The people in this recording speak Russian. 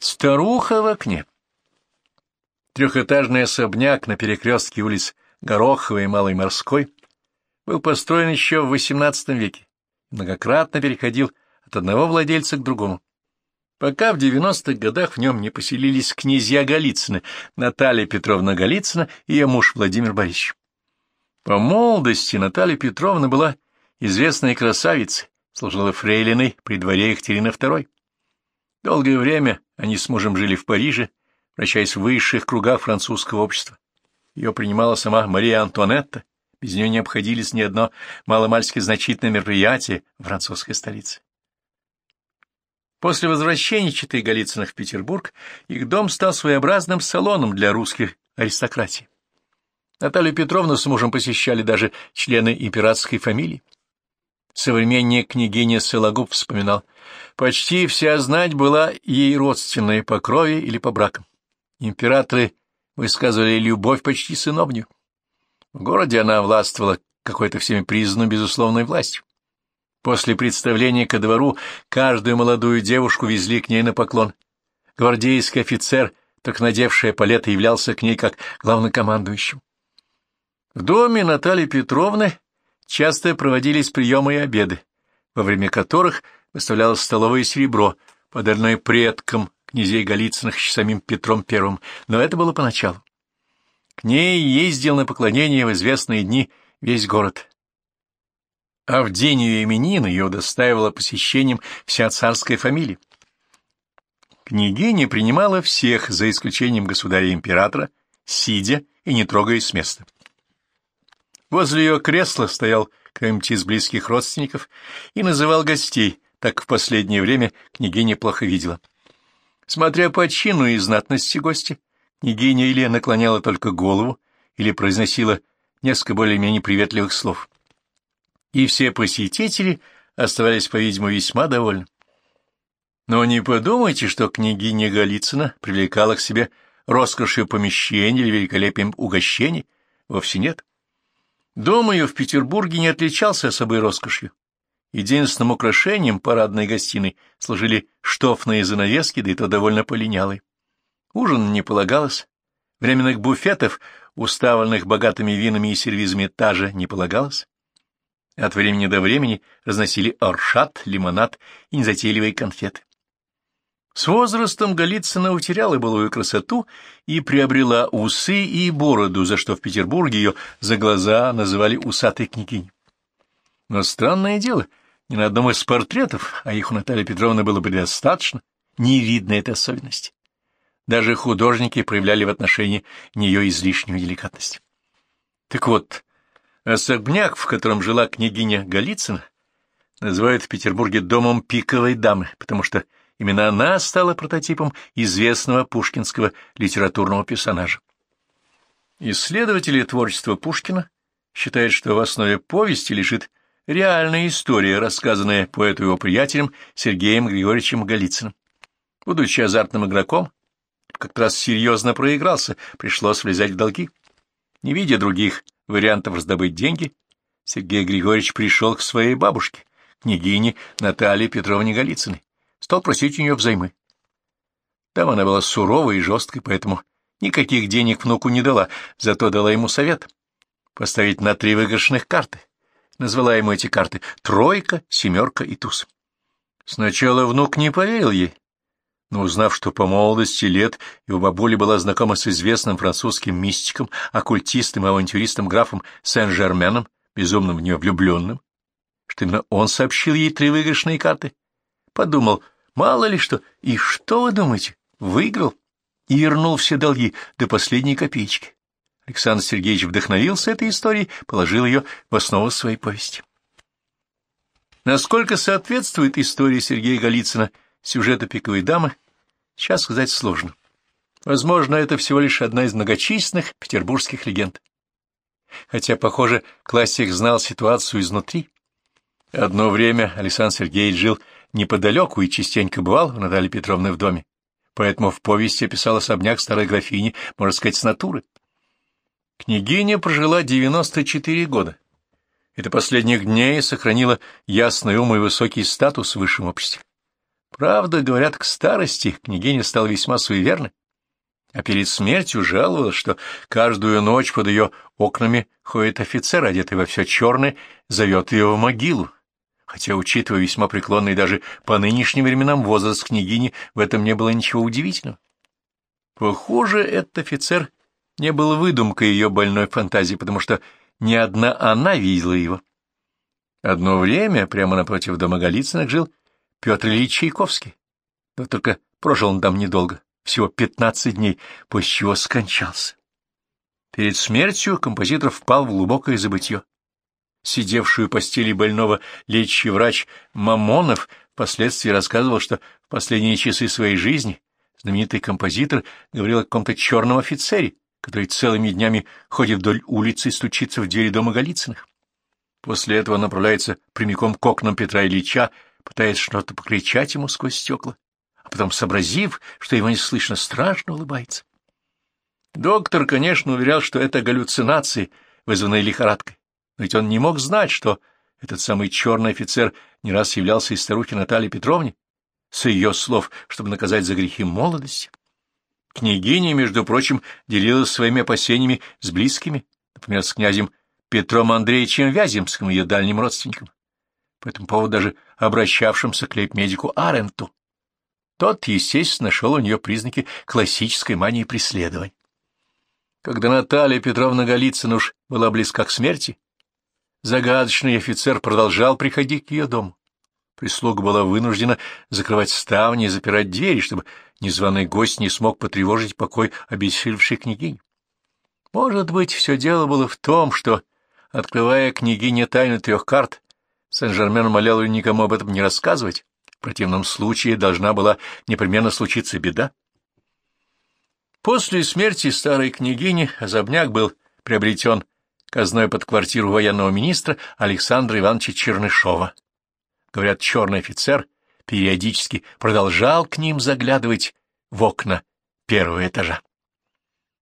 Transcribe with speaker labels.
Speaker 1: Старуха в окне. Трехэтажный особняк на перекрестке улиц Гороховой и Малой Морской был построен еще в XVIII веке и многократно переходил от одного владельца к другому. Пока в 90-х годах в нем не поселились князья Голицыны, Наталья Петровна Голицына и ее муж Владимир Борисович. По молодости Наталья Петровна была известной красавицей, служила фрейлиной при дворе Екатерины II. Долгое время они с мужем жили в Париже, вращаясь в высших кругах французского общества. Ее принимала сама Мария Антуанетта, без нее не обходились ни одно маломальски значительное мероприятие в французской столице. После возвращения Читы Голицыных в Петербург их дом стал своеобразным салоном для русских аристократий. Наталью Петровну с мужем посещали даже члены императорской фамилии. Современник княгиня Сологуб вспоминал, почти вся знать была ей родственной по крови или по бракам. Императоры высказывали любовь почти сыновнюю. В городе она властвовала какой-то всеми признанной безусловной властью. После представления ко двору каждую молодую девушку везли к ней на поклон. Гвардейский офицер, так надевший палеты, являлся к ней как главнокомандующим. В доме Натальи Петровны часто проводились приемы и обеды, во время которых выставлялось столовое серебро, подаренное предкам князей Голицыных самим Петром I, но это было поначалу. К ней ездил на поклонение в известные дни весь город. А в день ее именин ее удостаивала посещением вся царская фамилия. Княгиня принимала всех, за исключением государя-императора, сидя и не трогаясь с места. Возле ее кресла стоял кто-нибудь из близких родственников и называл гостей, так в последнее время княгиня плохо видела. Смотря по чину и знатности гостя, княгиня или наклоняла только голову, или произносила несколько более-менее приветливых слов. И все посетители оставались, по-видимому, весьма довольны. Но не подумайте, что княгиня Голицына привлекала к себе роскошью помещений или великолепием угощений. Вовсе нет. Дом ее в Петербурге не отличался особой роскошью. Единственным украшением парадной гостиной служили штофные занавески, да и то довольно полинялые. Ужин не полагалось. Временных буфетов, уставленных богатыми винами и сервизами, тоже не полагалось. От времени до времени разносили оршат, лимонад и незатейливые конфеты. С возрастом Голицына утеряла былую красоту и приобрела усы и бороду, за что в Петербурге ее за глаза называли усатой княгиней. Но странное дело, ни на одном из портретов, а их у Натальи Петровны было предостаточно, не видно этой особенности. Даже художники проявляли в отношении нее излишнюю деликатность. Так вот, особняк, в котором жила княгиня Голицына, называют в Петербурге домом пиковой дамы, потому что Именно она стала прототипом известного пушкинского литературного персонажа. Исследователи творчества Пушкина считают, что в основе повести лежит реальная история, рассказанная поэту его приятелем Сергеем Григорьевичем Голицыным. Будучи азартным игроком, как раз серьезно проигрался, пришлось влезать в долги. Не видя других вариантов раздобыть деньги, Сергей Григорьевич пришел к своей бабушке, княгине Наталье Петровне Голицыной стал просить у нее взаймы. Там она была суровой и жесткой, поэтому никаких денег внуку не дала, зато дала ему совет — поставить на три выигрышных карты. Назвала ему эти карты «тройка», «семерка» и «туз». Сначала внук не поверил ей, но узнав, что по молодости лет его бабуля была знакома с известным французским мистиком, оккультистом и авантюристом графом Сен-Жерменом, безумно в нее влюбленным, что именно он сообщил ей три выигрышные карты, Подумал, мало ли что. И что вы думаете? Выиграл и вернул все долги до последней копеечки. Александр Сергеевич вдохновился этой историей, положил ее в основу своей повести. Насколько соответствует истории Сергея Голицына сюжету «Пиковой дамы», сейчас сказать сложно. Возможно, это всего лишь одна из многочисленных петербургских легенд. Хотя, похоже, классик знал ситуацию изнутри. Одно время Александр Сергеевич жил неподалеку и частенько бывал у Натальи Петровны в доме, поэтому в повести описал особняк старой графини, можно сказать, с натуры. Княгиня прожила 94 года. Это последних дней сохранила ясный ум и высокий статус в высшем обществе. Правда, говорят, к старости княгиня стала весьма суеверной, а перед смертью жаловалась, что каждую ночь под ее окнами ходит офицер, одетый во все черное, зовет ее в могилу. Хотя, учитывая весьма преклонный даже по нынешним временам возраст княгини, в этом не было ничего удивительного. Похоже, этот офицер не был выдумкой ее больной фантазии, потому что ни одна она видела его. Одно время прямо напротив дома Голицыных жил Петр Ильич Чайковский. Но только прожил он там недолго, всего пятнадцать дней, после чего скончался. Перед смертью композитор впал в глубокое забытье. Сидевший у постели больного лечащий врач Мамонов впоследствии рассказывал, что в последние часы своей жизни знаменитый композитор говорил о каком-то черном офицере, который целыми днями ходит вдоль улицы и стучится в двери дома Голицыных. После этого направляется прямиком к окнам Петра Ильича, пытаясь что-то покричать ему сквозь стекла, а потом, сообразив, что его не слышно, страшно улыбается. Доктор, конечно, уверял, что это галлюцинации, вызванные лихорадкой, но ведь он не мог знать, что этот самый черный офицер не раз являлся из старухи Натальи Петровне, с ее слов, чтобы наказать за грехи молодости. Княгиня, между прочим, делилась своими опасениями с близкими, например, с князем Петром Андреевичем Вяземским, ее дальним родственником, по этому поводу даже обращавшимся к лейб-медику Аренту. Тот, естественно, нашел у нее признаки классической мании преследования. Когда Наталья Петровна Голицына уж была близка к смерти, загадочный офицер продолжал приходить к ее дому. Прислуга была вынуждена закрывать ставни и запирать двери, чтобы незваный гость не смог потревожить покой обессилевшей княгини. Может быть, все дело было в том, что, открывая княгине тайну трех карт, Сен-Жермен умолял ее никому об этом не рассказывать, в противном случае должна была непременно случиться беда. После смерти старой княгини особняк был приобретен казной под квартиру военного министра Александра Ивановича Чернышова. Говорят, черный офицер периодически продолжал к ним заглядывать в окна первого этажа.